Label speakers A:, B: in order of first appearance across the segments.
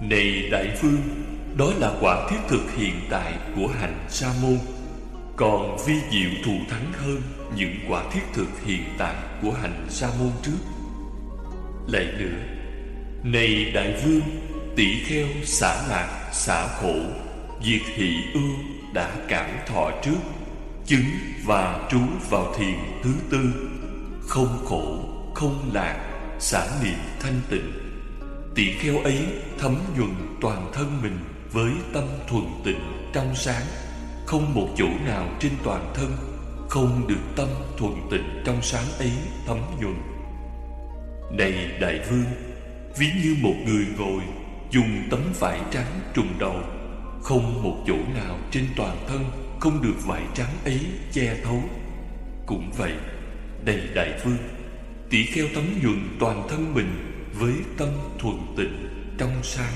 A: Này đại vương Đó là quả thiết thực hiện tại của hành sa môn. Còn vi diệu thù thắng hơn Những quả thiết thực hiện tại của hành sa môn trước. Lại nữa Này đại vương tỷ kheo xả lạc xả khổ Diệt thị ưu đã cảm thọ trước Chứng và trú vào thiền thứ tư. Không khổ, không lạc, xả niệm thanh tịnh. Tỷ kheo ấy thấm nhuần toàn thân mình Với tâm thuần tịnh trong sáng. Không một chỗ nào trên toàn thân, Không được tâm thuần tịnh trong sáng ấy thấm nhuần. Này đại vương, Ví như một người ngồi Dùng tấm vải trắng trùng đầu, Không một chỗ nào trên toàn thân Không được vải trắng ấy che thấu. Cũng vậy Đây đại vương Tỷ kheo tấm nhuần toàn thân mình với tâm thuần tịnh trong sáng,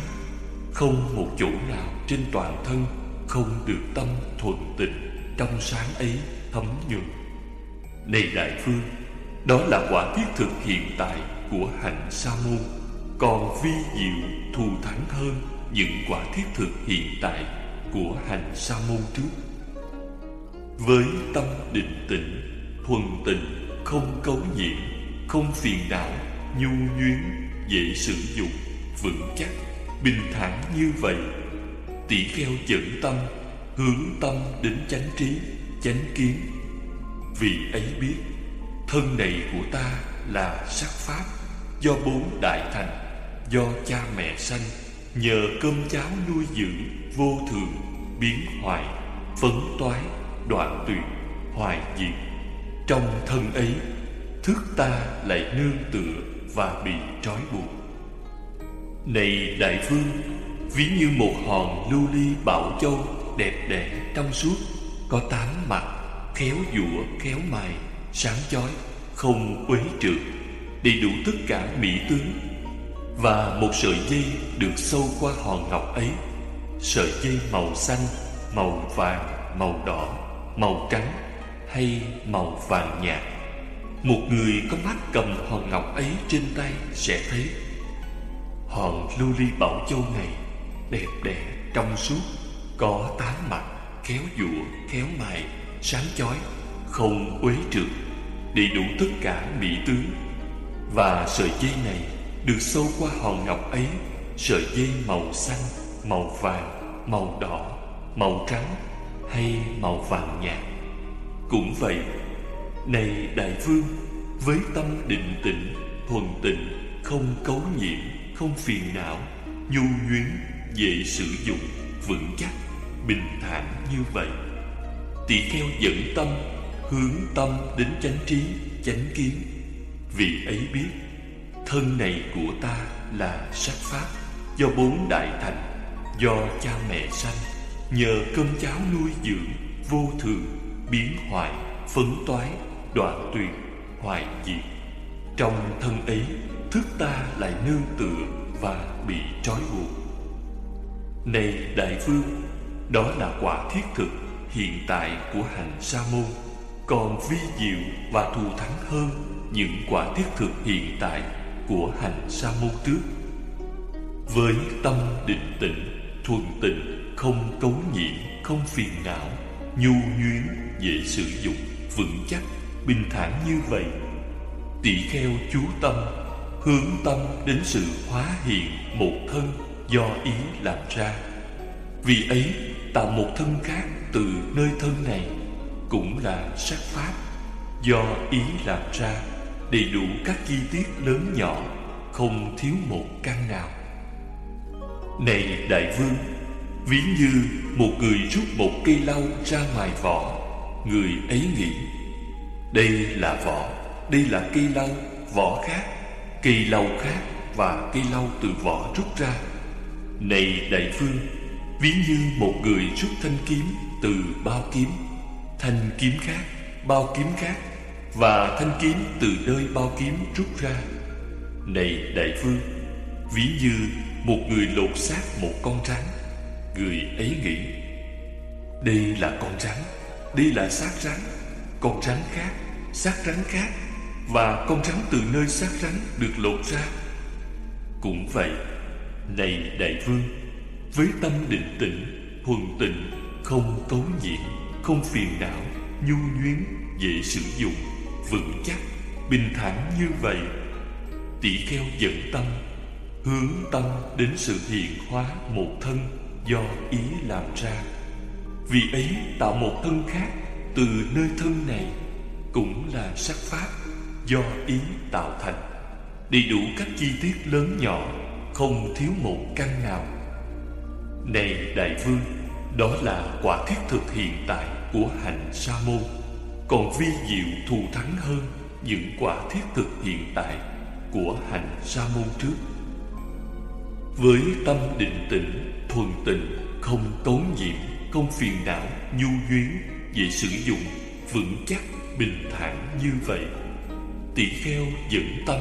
A: Không một chỗ nào trên toàn thân Không được tâm thuần tịnh trong sáng ấy thấm nhuần. Này đại phương, Đó là quả thiết thực hiện tại của hạnh sa môn, còn vi diệu thù thắng hơn những quả thiết thực hiện tại của hành sa môn trước. Với tâm định tĩnh, thuần tịnh không cấu nhiễm, không phiền não, nhu nhuyến dễ sử dụng, vững chắc, bình thản như vậy. Tỷ kheo dẫn tâm, hướng tâm đến chánh trí, chánh kiến. Vì ấy biết, thân này của ta là sắc pháp, do bốn đại thành, do cha mẹ sanh, nhờ cơm cháo nuôi dưỡng, vô thường, biến hoại, phấn toái, đoạn tuyệt hoài diệt. Trong thân ấy, thức ta lại nương tựa và bị trói buộc. Này đại vương ví như một hòn lưu ly bảo châu đẹp đẽ trong suốt có tám mặt khéo dụa khéo mài sáng chói không uế trượt đầy đủ tất cả mỹ tướng. Và một sợi dây được sâu qua hòn ngọc ấy Sợi dây màu xanh, màu vàng, màu đỏ, màu trắng hay màu vàng nhạt. Một người có mắt cầm hòn ngọc ấy trên tay sẽ thấy. Hòn lưu ly bảo châu này đẹp đẽ trong suốt Có tám mặt, khéo dụa, khéo mài, sáng chói Không uế trượt, đầy đủ tất cả mỹ tướng. Và sợi dây này được sâu qua hòn ngọc ấy Sợi dây màu xanh, màu vàng, màu đỏ, màu trắng hay màu vàng nhạt. Cũng vậy này đại vương Với tâm định tĩnh, thuần tịnh Không cấu nhiễm, không phiền não Nhu nhuyến, dễ sử dụng, vững chắc Bình thản như vậy Tỳ kheo dẫn tâm Hướng tâm đến chánh trí, chánh kiến. Vì ấy biết Thân này của ta là sắc pháp Do bốn đại thành Do cha mẹ sanh. Nhờ cơm cháo nuôi dưỡng Vô thường, biến hoại Phấn toái, đoạn tuyệt Hoại diệt Trong thân ấy Thức ta lại nương tựa Và bị trói buộc. Này đại vương, Đó là quả thiết thực Hiện tại của hành sa môn, Còn vi diệu và thù thắng hơn Những quả thiết thực hiện tại của hành sa môn trước. Với tâm định tĩnh, thuần tịnh, không cấu nhiễm, không phiền não, nhu nhuyến, dễ sử dụng, vững chắc bình thản như vậy. Tỷ kheo chú tâm, hướng tâm đến sự hóa hiện một thân do ý làm ra. Vì ấy, tạo một thân khác từ nơi thân này, cũng là sắc pháp do ý làm ra, đầy đủ các chi tiết lớn nhỏ, không thiếu một căn nào. Này đại vương, ví như một người rút một cây lau ra ngoài vỏ, người ấy nghĩ đây là vỏ đây là cây lau vỏ khác cây lau khác và cây lau từ vỏ rút ra. Này đại vương, ví như một người rút thanh kiếm từ bao kiếm. Thanh kiếm khác, bao kiếm khác và thanh kiếm từ nơi bao kiếm rút ra. Này đại vương, Ví như một người lột xác một con rắn, Người ấy nghĩ, Đây là con rắn, Đây là xác rắn con rắn khác, Xác rắn khác, Và con rắn từ nơi xác rắn được lột ra. Cũng vậy, Này đại vương, Với tâm định tĩnh Thuần tịnh, Không cấu nhiễm, Không phiền não, Nhu nhuyến, Dễ sử dụng, Vững chắc, Bình thản như vậy, Tỷ kheo dẫn tâm, Hướng tâm đến sự hiện hóa một thân Do ý làm ra. Vì ấy tạo một thân khác từ nơi thân này Cũng là sắc pháp Do ý tạo thành. Đầy đủ các chi tiết lớn nhỏ, Không thiếu một căn nào. Này đại vương, Đó là quả thiết thực hiện tại Của hành sa môn. Còn vi diệu thù thắng hơn Những quả thiết thực hiện tại Của hành sa môn trước. Với tâm định tĩnh, Thuần tịnh, Không tốn nhiễm Không phiền não, Nhu duyên về sử dụng Vững chắc Bình thản như vậy. Tỷ kheo dẫn tâm,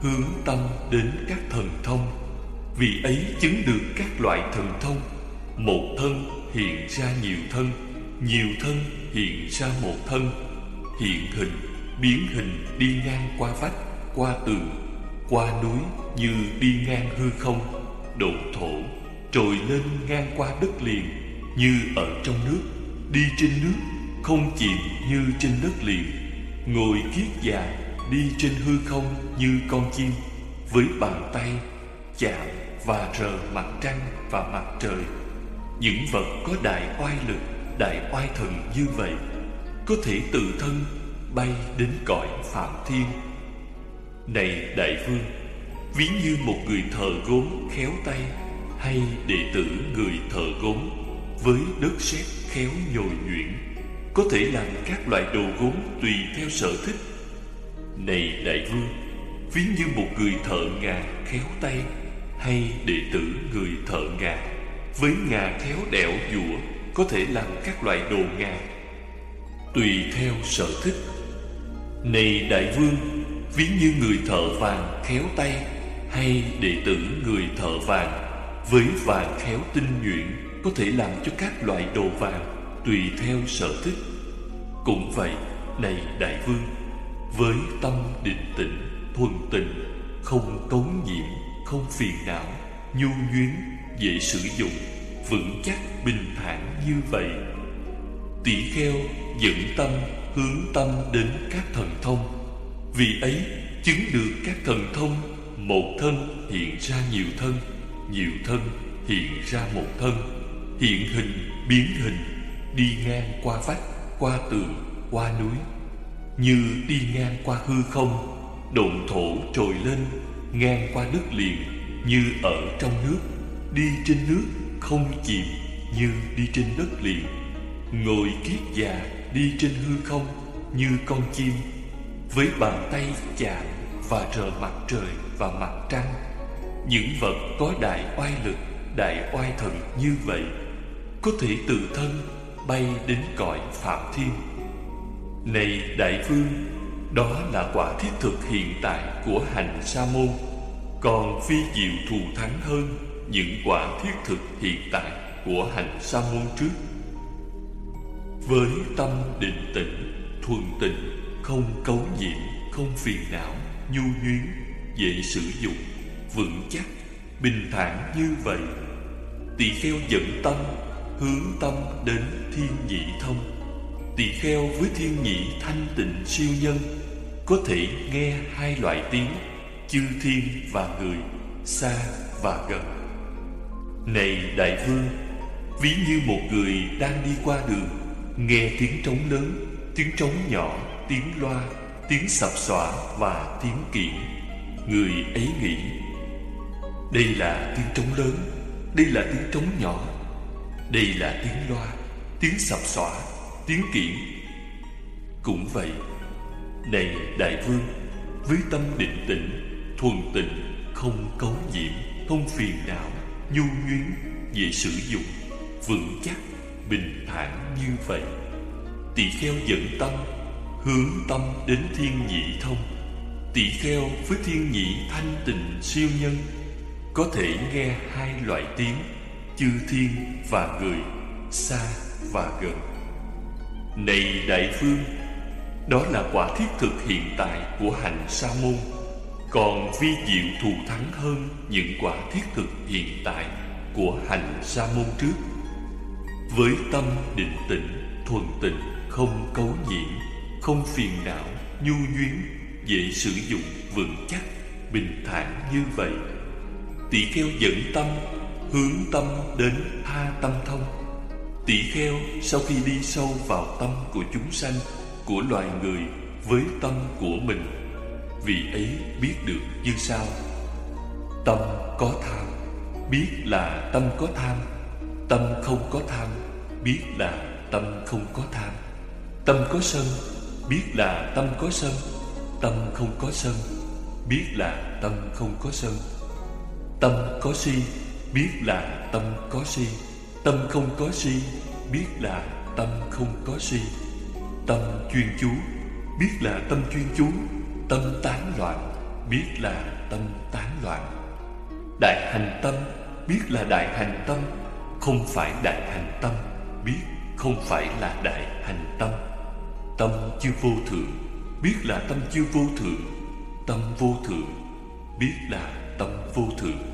A: hướng tâm đến các thần thông. Vì ấy chứng được các loại thần thông. Một thân hiện ra nhiều thân nhiều thân hiện ra một thân. Hiện hình, biến hình đi ngang qua vách, qua tường, qua núi như đi ngang hư không. Độ thổ trồi lên ngang qua đất liền, như ở trong nước đi trên nước, không chìm như trên đất liền. Ngồi kiết già, đi trên hư không như con chim. Với bàn tay, chạm và rờ mặt trăng và mặt trời. Những vật có đại oai lực đại oai thần như vậy, có thể tự thân bay đến cõi phạm thiên. Này đại vương, ví như một người thợ gốm khéo tay hay đệ tử người thợ gốm với đất sét khéo nhồi nhuyễn, có thể làm các loại đồ gốm tùy theo sở thích. Này đại vương, Ví như một người thợ ngà khéo tay Hay đệ tử người thợ ngà. Với ngà khéo đẽo dũa, Có thể làm các loại đồ ngà Tùy theo sở thích. Này đại vương, Ví như người thợ vàng khéo tay Hay đệ tử người thợ vàng Với vàng khéo tinh nhuyễn có thể làm cho các loại đồ vàng Tùy theo sở thích. Cũng vậy, Này đại vương, với tâm định tĩnh, thuần tịnh, không cống nhiễm, không phiền não, nhu nhuyến, dễ sử dụng, vững chắc, bình thản như vậy tỷ kheo dẫn tâm, hướng tâm đến các thần thông. Vì ấy, chứng được các thần thông, một thân hiện ra nhiều thân nhiều thân hiện ra một thân hiện hình, biến hình, đi ngang qua vách, qua tường, qua núi. Như đi ngang qua hư không, Độn thổ trồi lên, Ngang qua đất liền, Như ở trong nước. Đi trên nước, không chìm, Như đi trên đất liền. Ngồi kiết già, đi trên hư không, Như con chim. Với bàn tay chạm Và rờ mặt trời và mặt trăng, Những vật có đại oai lực, Đại oai thần như vậy có thể tự thân Bay đến cõi Phạm Thiên. Này đại vương Đó là quả thiết thực hiện tại của hành sa môn Còn phi diệu thù thắng hơn Những quả thiết thực hiện tại của hành sa môn trước. Với tâm định tĩnh, thuần tịnh Không cấu nhiễm, không phiền não, nhu nhuyến Dễ sử dụng, vững chắc, bình thản như vậy Tỳ kheo dẫn tâm, hướng tâm đến thiên nhị thông. Tỳ kheo với thiên nhị thanh tịnh siêu nhân, Có thể nghe hai loại tiếng, Chư thiên và người, Xa và gần. Này đại vương, Ví như một người đang đi qua đường, Nghe tiếng trống lớn, Tiếng trống nhỏ, Tiếng loa, Tiếng sập xọa và tiếng kiện Người ấy nghĩ, Đây là tiếng trống lớn, Đây là tiếng trống nhỏ đây là tiếng loa Tiếng sập xỏa, tiếng kiển. Cũng vậy Này đại vương Với tâm định tĩnh Thuần tịnh Không cấu nhiễm Không phiền não Nhu nhuyến về sử dụng Vững chắc Bình thản như vậy Tỳ kheo dẫn tâm Hướng tâm đến thiên nhị thông. Tỳ kheo với thiên nhị thanh tịnh siêu nhân Có thể nghe hai loại tiếng Chư thiên và người Xa và gần. Này đại phương Đó là quả thiết thực hiện tại của hành sa môn. Còn vi diệu thù thắng hơn những quả thiết thực hiện tại của hành sa môn trước. Với tâm định tĩnh, thuần tịnh, không cấu nhiễm, không phiền não, nhu nhuyến dễ sử dụng, vững chắc, bình thản như vậy tỷ kheo dẫn tâm hướng tâm đến tha tâm thông. Tỷ kheo, sau khi đi sâu vào tâm của chúng sanh, của loài người với tâm của mình, vì ấy biết được như sau. Tâm có tham, biết là tâm có tham. Tâm không có tham, biết là tâm không có tham. Tâm có sân, biết là tâm có sân. Tâm không có sân, biết là tâm không có sân. Tâm có si biết là tâm có si, tâm không có si. Biết là tâm không có si. Tâm chuyên chú, biết là tâm chuyên chú. Tâm tán loạn, biết là tâm tán loạn. Đại hành tâm, biết là đại hành tâm. Không phải đại hành tâm, biết không phải là đại hành tâm. Tâm chưa vô thượng, biết là tâm chưa vô thượng. Tâm vô thượng, biết là tâm vô thượng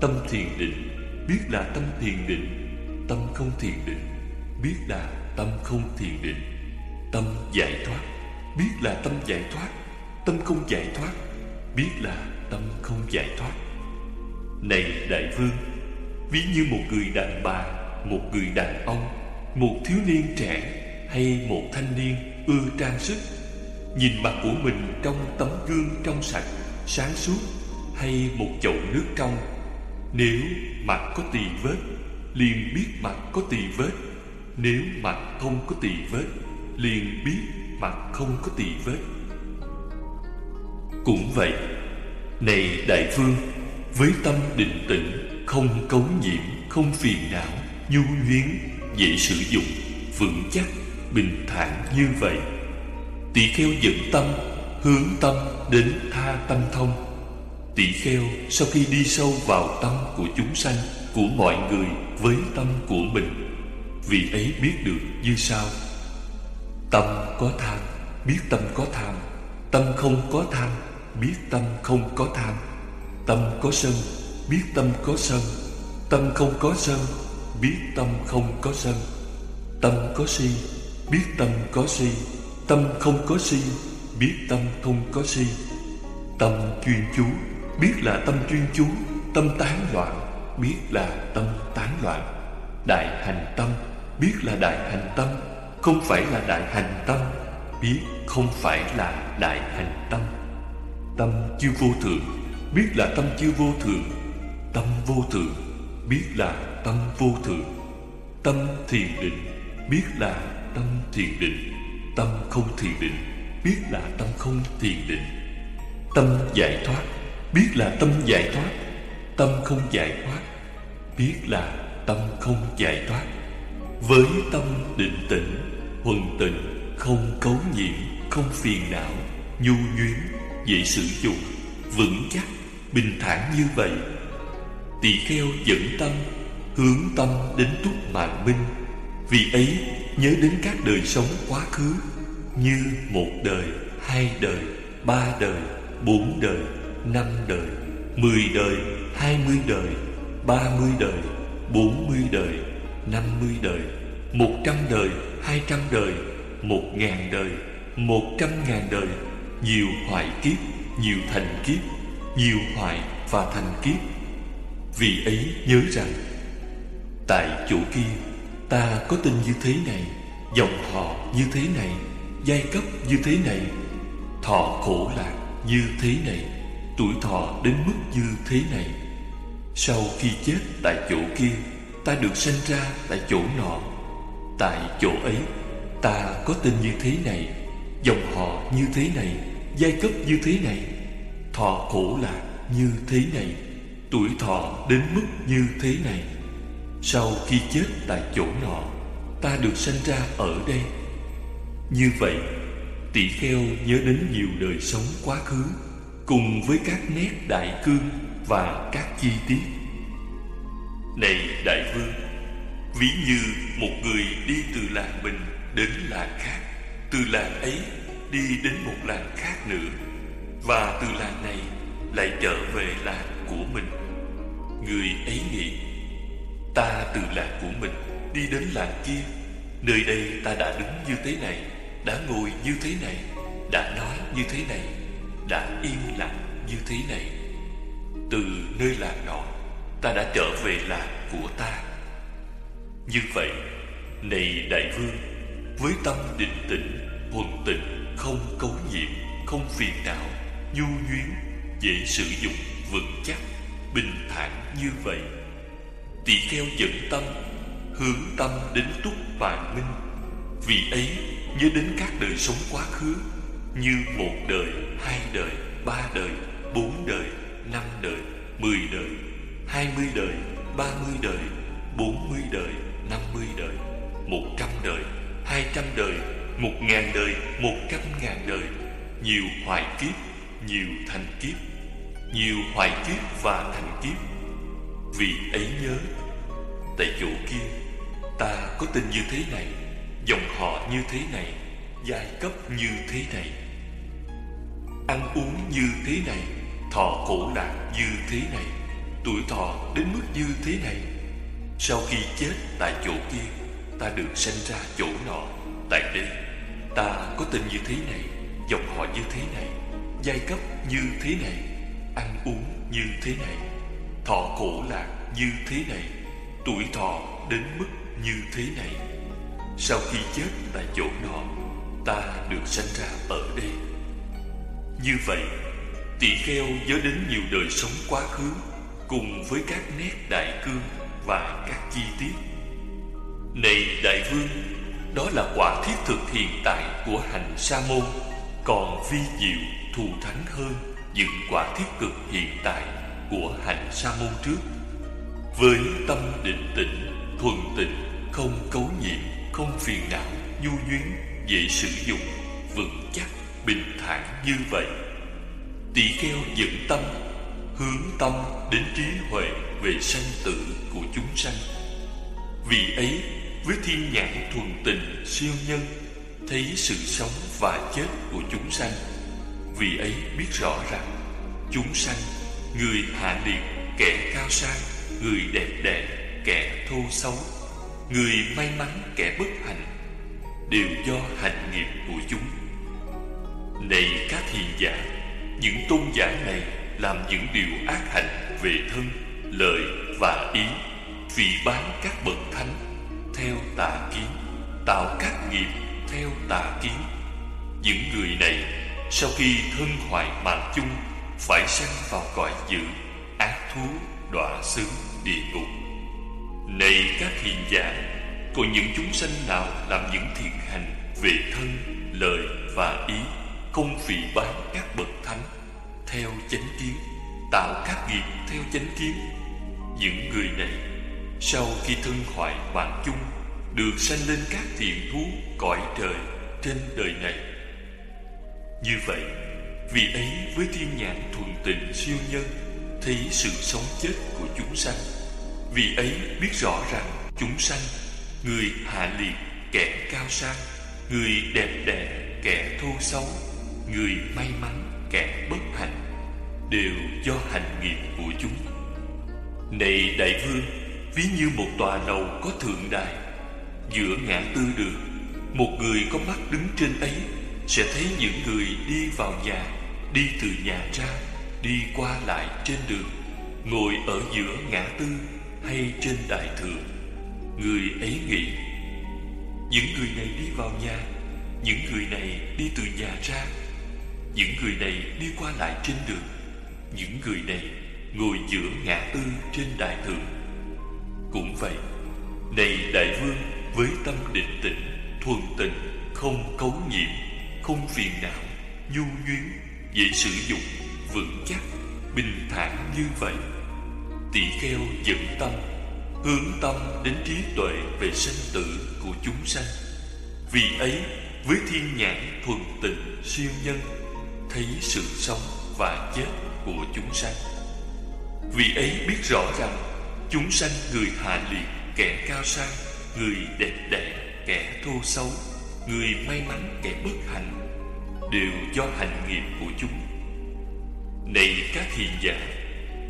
A: tâm thiền định, biết là tâm thiền định, tâm không thiền định, biết là tâm không thiền định. Tâm giải thoát, biết là tâm giải thoát, tâm không giải thoát, biết là tâm không giải thoát. Này đại vương, ví như một người đàn bà, một người đàn ông, một thiếu niên trẻ hay một thanh niên ưa trang sức, nhìn mặt của mình trong tấm gương trong sạch, sáng suốt hay một chậu nước trong nếu mặt có tỳ vết, liền biết mặt có tỳ vết. Nếu mặt không có tỳ vết, liền biết mặt không có tỳ vết. Cũng vậy, này đại vương, với tâm định tĩnh, không cấu nhiễm, không phiền não, nhu nhuyến, dễ sử dụng, vững chắc, bình thản như vậy, tỳ kheo dẫn tâm, hướng tâm đến tha tâm thông tỷ kheo sau khi đi sâu vào tâm của chúng sanh, của mọi người với tâm của mình. Vì ấy biết được như sau. Tâm có tham, biết tâm có tham. Tâm không có tham, biết tâm không có tham. Tâm có sân, biết tâm có sân. Tâm không có sân, biết tâm không có sân. Tâm có si, biết tâm có si. Tâm không có si, biết tâm không có si. Tâm chuyên chú biết là tâm chuyên chú, tâm tán loạn, biết là tâm tán loạn. Đại hành tâm, biết là đại hành tâm, không phải là đại hành tâm, biết không phải là đại hành tâm. Tâm chưa vô thượng biết là tâm chưa vô thượng tâm vô thượng biết là tâm vô thượng tâm thiền định, biết là tâm thiền định. Tâm không thiền định, biết là tâm không thiền định. Tâm giải thoát biết là tâm giải thoát, tâm không giải thoát. Biết là tâm không giải thoát. Với tâm định tĩnh, huần tịnh, không cấu nhiễm, không phiền não, nhu nhuyến dễ sử dụng, vững chắc, bình thản như vậy. Tỳ kheo dẫn tâm, hướng tâm đến túc mạng minh. Vì ấy, nhớ đến các đời sống quá khứ, như một đời, hai đời, ba đời, bốn đời năm đời, mười đời, hai mươi đời, ba mươi đời, bốn mươi đời, năm mươi đời, một trăm đời, hai trăm đời, một ngàn đời, một trăm ngàn đời. Nhiều hoại kiếp, nhiều thành kiếp, nhiều hoại và thành kiếp. Vì ấy nhớ rằng, tại chỗ kia, ta có tên như thế này, dòng họ như thế này, giai cấp như thế này, thọ khổ lạc như thế này tuổi thọ đến mức như thế này. Sau khi chết tại chỗ kia, ta được sinh ra tại chỗ nọ. Tại chỗ ấy, ta có tên như thế này, dòng họ như thế này, giai cấp như thế này. Thọ khổ lạc như thế này, tuổi thọ đến mức như thế này. Sau khi chết tại chỗ nọ, ta được sinh ra ở đây. Như vậy, tỷ kheo nhớ đến nhiều đời sống quá khứ cùng với các nét đại cương và các chi tiết. Này đại vương, ví như một người đi từ làng mình đến làng khác, từ làng ấy đi đến một làng khác nữa, và từ làng này lại trở về làng của mình. Người ấy nghĩ, Ta từ làng của mình đi đến làng kia, Nơi đây ta đã đứng như thế này, Đã ngồi như thế này, Đã nói như thế này đã yên lặng như thế này. Từ nơi làng nọ Ta đã trở về làng của ta. Như vậy Này đại vương Với tâm định tĩnh Thuần tịnh Không cấu nhiễm Không phiền não Nhu nhuyến Dễ sử dụng Vững chắc Bình thản như vậy Tỷ kheo dẫn tâm Hướng tâm đến túc vạn minh. Vì ấy nhớ đến các đời sống quá khứ Như một đời, hai đời, ba đời, bốn đời, năm đời, mười đời, hai mươi đời, ba mươi đời, bốn mươi đời, năm mươi đời, một trăm đời, hai trăm đời, một ngàn đời, một trăm ngàn đời. Nhiều hoài kiếp, nhiều thành kiếp Nhiều hoài kiếp và thành kiếp. Vì ấy nhớ Tại chỗ kia Ta có tên như thế này Dòng họ như thế này Giai cấp như thế này. Ăn uống như thế này, Thọ khổ lạc như thế này, Tuổi thọ đến mức như thế này. Sau khi chết tại chỗ kia, Ta được sinh ra chỗ nọ, Tại đây. Ta có tên như thế này Dòng họ như thế này, Giai cấp như thế này, Ăn uống như thế này, Thọ khổ lạc như thế này, Tuổi thọ đến mức như thế này. Sau khi chết tại chỗ nọ, Ta được sinh ra ở đây. Như vậy Tỷ kheo nhớ đến nhiều đời sống quá khứ Cùng với các nét đại cương Và các chi tiết. Này đại vương Đó là quả thiết thực hiện tại của hành sa môn Còn vi diệu thù thắng hơn Những quả thiết cực hiện tại của hành sa môn trước. Với tâm định tĩnh, thuần tịnh không cấu nhiễm, không phiền não, nhu nhuyến, dễ sử dụng, vững chắc, bình thản như vậy. Tỷ kheo dẫn tâm, hướng tâm đến trí huệ về sanh tử của chúng sanh. Vì ấy, với thiên nhãn thuần tình siêu nhân, thấy sự sống và chết của chúng sanh. Vì ấy biết rõ rằng, chúng sanh, người hạ liệt, kẻ cao sang, người đẹp đẽ, kẻ thô xấu, Người may mắn kẻ bất hạnh Đều do hành nghiệp của chúng này các hiền giả Những tôn giả này Làm những điều ác hạnh Về thân, lời và ý Vì bán các bậc thánh Theo tà kiến Tạo các nghiệp theo tà kiến. Những người này Sau khi thân hoại mạng chung Phải sanh vào cõi dữ Ác thú, đọa xứ, địa ngục. Này các hiền giả Còn những chúng sanh nào làm những thiện hành Về thân, lời và ý không vì bán các bậc thánh Theo chánh kiến Tạo các nghiệp theo chánh kiến. Những người này Sau khi thân hoại mạng chung Được sanh lên các thiện thú Cõi trời trên đời này. Như vậy Vì ấy với thiên nhãn thuần tịnh siêu nhân Thấy sự sống chết của chúng sanh vì ấy biết rõ rằng chúng sanh Người hạ liệt, kẻ cao sang Người đẹp đẽ, kẻ thô xấu Người may mắn, kẻ bất hạnh Đều do hành nghiệp của chúng. Này đại vương Ví như một tòa lầu có thượng đài. Giữa ngã tư đường Một người có mắt đứng trên ấy Sẽ thấy những người đi vào nhà Đi từ nhà ra Đi qua lại trên đường Ngồi ở giữa ngã tư hay trên đại thượng. Người ấy nghĩ Những người này đi vào nhà Những người này đi từ nhà ra những người này đi qua lại trên đường. Những người này ngồi giữa ngã tư trên đại thượng. Cũng vậy, Này đại vương, với tâm định tĩnh, Thuần tình, Không cấu nhiễm, Không phiền não, Nhu nhuyến Dễ sử dụng, Vững chắc, Bình thản như vậy tỷ kheo dẫn tâm, hướng tâm đến trí tuệ về sinh tử của chúng sanh. Vì ấy, với thiên nhãn thuần tịnh siêu nhân thấy sự sống và chết của chúng sanh. Vì ấy biết rõ rằng chúng sanh người hạ liệt kẻ cao sang người đẹp đẽ kẻ thô xấu người may mắn kẻ bất hạnh đều do hành nghiệp của chúng. Này các hiền giả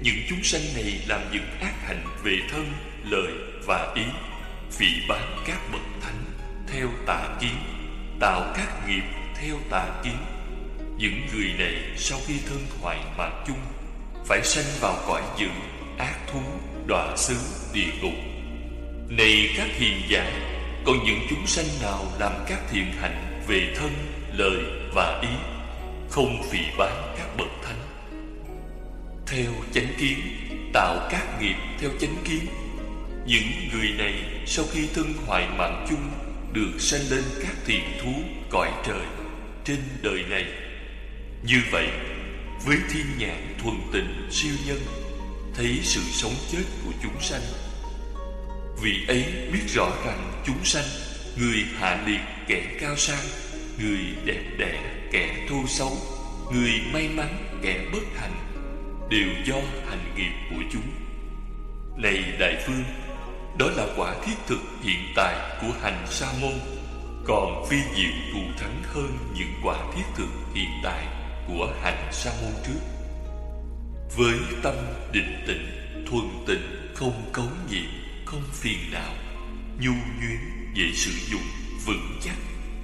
A: Những chúng sanh này làm những ác hành về thân, lời và ý Phỉ bán các bậc thánh theo tà kiến Tạo các nghiệp theo tà kiến những người này sau khi thân thoại mạng chung Phải sanh vào cõi dữ, ác thú, đọa xứ, địa ngục. Này các hiền giả Còn những chúng sanh nào làm các thiện hạnh về thân, lời và ý Không phỉ bán các bậc thánh? Theo chánh kiến Tạo các nghiệp theo chánh kiến. Những người này sau khi thân hoại mạng chung Được sanh lên các thiện thú cõi trời. Trên đời này như vậy, Với thiên nhãn thuần tịnh siêu nhân, Thấy sự sống chết của chúng sanh. Vị ấy biết rõ rằng chúng sanh, Người hạ liệt kẻ cao sang, Người đẹp đẽ kẻ thô xấu, Người may mắn kẻ bất hạnh, Đều do hành nghiệp của chúng. Này đại phương Đó là quả thiết thực hiện tại của hành sa môn Còn phi diệu thù thắng hơn những quả thiết thực hiện tại của hành sa môn trước. Với tâm định tịnh, thuần tịnh, không cấu nhiễm, không phiền não Nhu nhuyến, dễ sử dụng, vững chắc,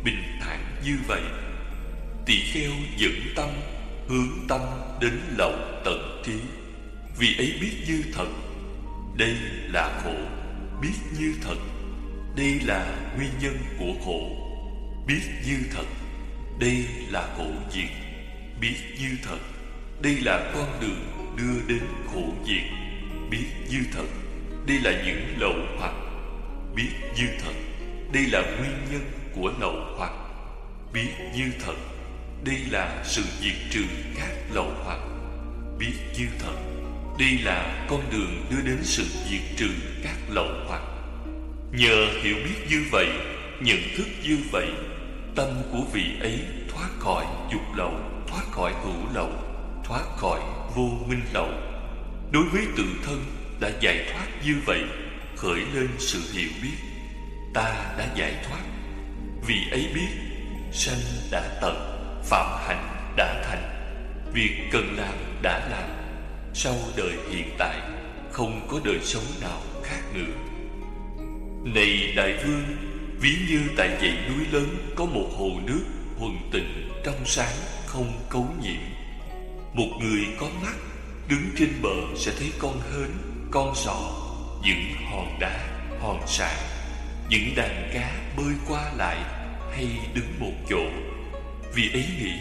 A: bình thản như vậy tỳ kheo dẫn tâm Hướng tâm đến lậu tận trí Vì ấy biết như thật Đây là khổ. Biết như thật Đây là nguyên nhân của khổ. Biết như thật Đây là khổ diệt. Biết như thật, Đây là con đường đưa đến khổ diệt. Biết như thật, Đây là những lậu hoặc. Biết như thật, Đây là nguyên nhân của lậu hoặc. Biết như thật, Đây là sự diệt trừ các lậu hoặc. Biết như thật, Đây là con đường đưa đến sự diệt trừ các lậu hoặc. Nhờ hiểu biết như vậy, Nhận thức như vậy, Tâm của vị ấy thoát khỏi dục lậu. Thoát khỏi hữu lậu, Thoát khỏi vô minh lậu. Đối với tự thân đã giải thoát như vậy, Khởi lên sự hiểu biết. Ta đã giải thoát. Vì ấy biết, Sanh đã tận, Phạm hạnh đã thành. Việc cần làm đã làm. Sau đời hiện tại, Không có đời sống nào khác nữa. Này đại vương, Ví như tại dãy núi lớn Có một hồ nước thuần tịnh Trong sáng không cấu nhiễm. Một người có mắt Đứng trên bờ sẽ thấy con hến Con sò Những hòn đá, hòn sạn Những đàn cá bơi qua lại Hay đứng một chỗ. Vì ấy nghĩ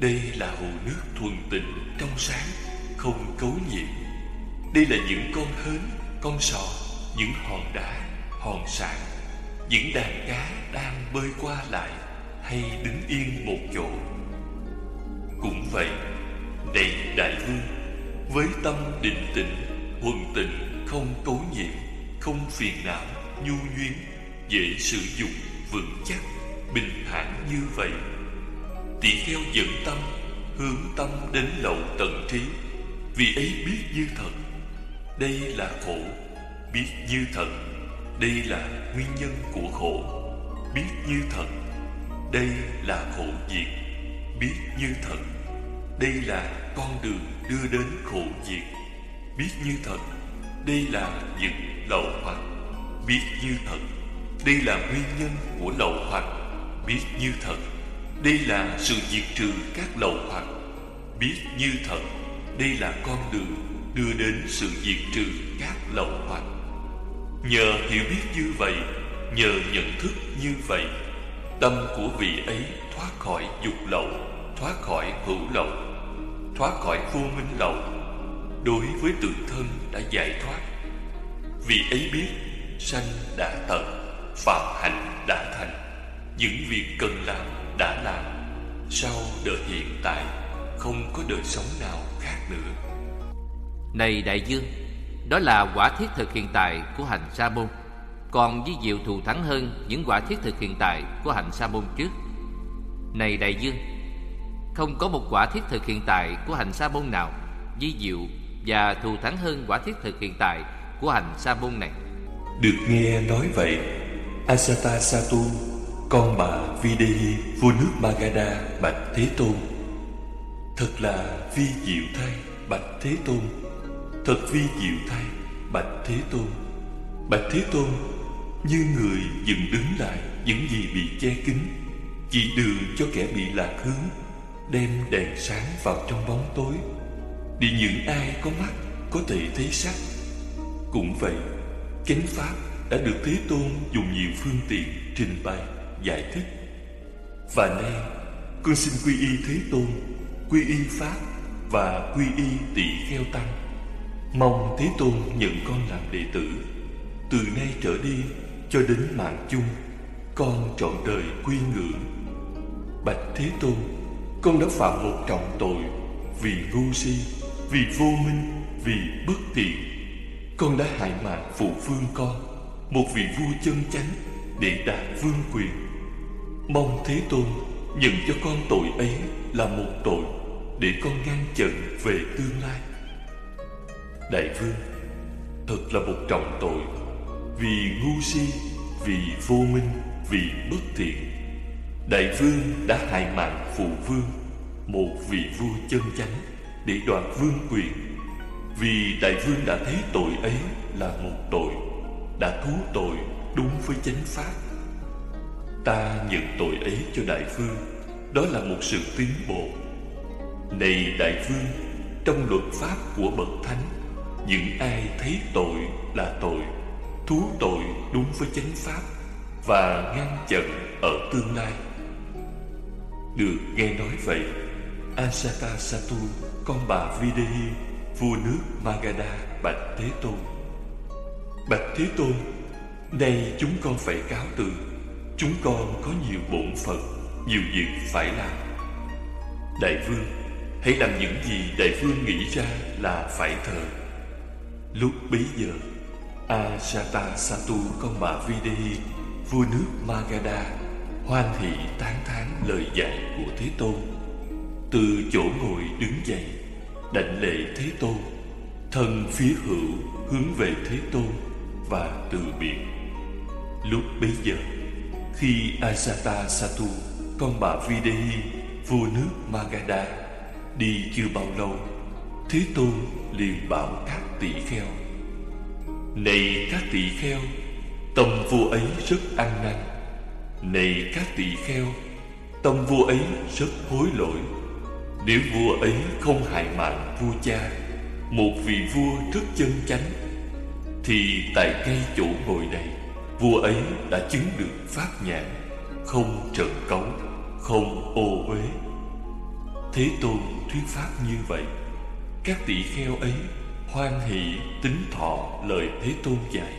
A: Đây là hồ nước thuần tịnh Trong sáng Không cấu nhiễm. Đây là những con hến, con sò Những hòn đá, hòn sạn Những đàn cá đang bơi qua lại Hay đứng yên một chỗ. Cũng vậy. Này đại vương Với tâm định tĩnh Huần tịnh không cấu nhiễm Không phiền não, Nhu nhuyến Dễ sử dụng, Vững chắc, Bình thản như vậy. Tỷ kheo dẫn tâm, Hướng tâm đến lậu tận trí Vì ấy biết như thật, Đây là khổ. Biết như thật, Đây là nguyên nhân của khổ. Biết như thật, Đây là khổ diệt. Biết như thật, Đây là con đường đưa đến khổ diệt. Biết như thật, Đây là những lậu hoặc Biết như thật, Đây là nguyên nhân của lậu hoặc Biết như thật, Đây là sự diệt trừ các lậu hoặc Biết như thật, Đây là con đường đưa đến sự diệt trừ các lậu hoặc Nhờ hiểu biết như vậy, Nhờ nhận thức như vậy, Tâm của vị ấy thoát khỏi dục lậu, Thoát khỏi hữu lậu, Thoát khỏi vô minh lậu. Đối với tự thân đã giải thoát. Vì ấy biết, Sanh đã tận, Phạm hạnh đã thành. Những việc cần làm đã làm. Sau đời hiện tại, Không có đời sống nào khác nữa.
B: Này đại dương, Đó là quả thiết thực hiện tại của hành sa môn Còn với diệu thù thắng hơn Những quả thiết thực hiện tại của hành sa môn trước. Này đại dương, Không có một quả thiết thực hiện tại của hành sa môn nào Vi diệu và thù thắng hơn quả thiết thực hiện tại của hành sa môn này.
A: Được nghe nói vậy, Asata Satu Con bà Videhi, Vua nước Magadha, Bạch Thế Tôn. Thật là vi diệu thay, Bạch Thế Tôn. Thật vi diệu thay, Bạch Thế Tôn. Bạch Thế Tôn, Như người dừng đứng lại, Những gì bị che kính. Chỉ đường cho kẻ bị lạc hướng Đem đèn sáng vào trong bóng tối Để những ai có mắt Có thể thấy sắc Cũng vậy Chánh Pháp đã được Thế Tôn dùng nhiều phương tiện trình bày, giải thích. Và nay, con xin quy y Thế Tôn, quy y Pháp và quy y tỳ kheo tăng. Mong Thế Tôn nhận con làm đệ tử. Từ nay trở đi cho đến mạng chung, con trọn đời quy ngưỡng. Bạch Thế Tôn, con đã phạm một trọng tội vì ngu si, vì vô minh, vì bất thiện. Con đã hại mạng phụ vương con, một vị vua chân chánh để đạt vương quyền. Mong Thế Tôn nhận cho con tội ấy là một tội để con ngăn chặn về tương lai. Đại vương, thật là một trọng tội vì ngu si, vì vô minh, vì bất thiện. Đại vương đã hại mạng phụ vương, một vị vua chân chánh để đoạt vương quyền. Vì đại vương đã thấy tội ấy là một tội, đã thú tội đúng với chánh pháp. Ta nhận tội ấy cho đại vương, đó là một sự tiến bộ. Này đại vương, trong luật pháp của bậc thánh, những ai thấy tội là tội, thú tội đúng với chánh pháp và ngăn chặn ở tương lai. Được nghe nói vậy, Asata Satu, con bà Videhi, vua nước Magadha bạch Thế Tôn. Bạch Thế Tôn, nay chúng con phải cáo từ, chúng con có nhiều bổn phận, nhiều việc phải làm. Đại vương, hãy làm những gì đại vương nghĩ ra là phải thờ. Lúc bấy giờ, Asata Satu con bà Videhi, vua nước Magadha, hoan thị tán thán lời dạy của Thế Tôn. Từ chỗ ngồi đứng dậy, đảnh lễ Thế Tôn, thân phía hữu hướng về Thế Tôn và từ biệt. Lúc bấy giờ, khi Asata Satu, con bà Videhi, vua nước Magadha, đi chưa bao lâu, Thế Tôn liền bảo các tỷ kheo Này các tỷ kheo Tâm vua ấy rất ăn năn này các tỷ kheo, Tâm vua ấy rất hối lỗi. Nếu vua ấy không hại mạng vua cha, Một vị vua rất chân chánh, Thì tại ngay chỗ ngồi này, Vua ấy đã chứng được pháp nhãn, Không trần cấu, Không ô uế. Thế Tôn thuyết pháp như vậy, các tỷ kheo ấy hoan hỷ, tính thọ lời Thế Tôn dạy.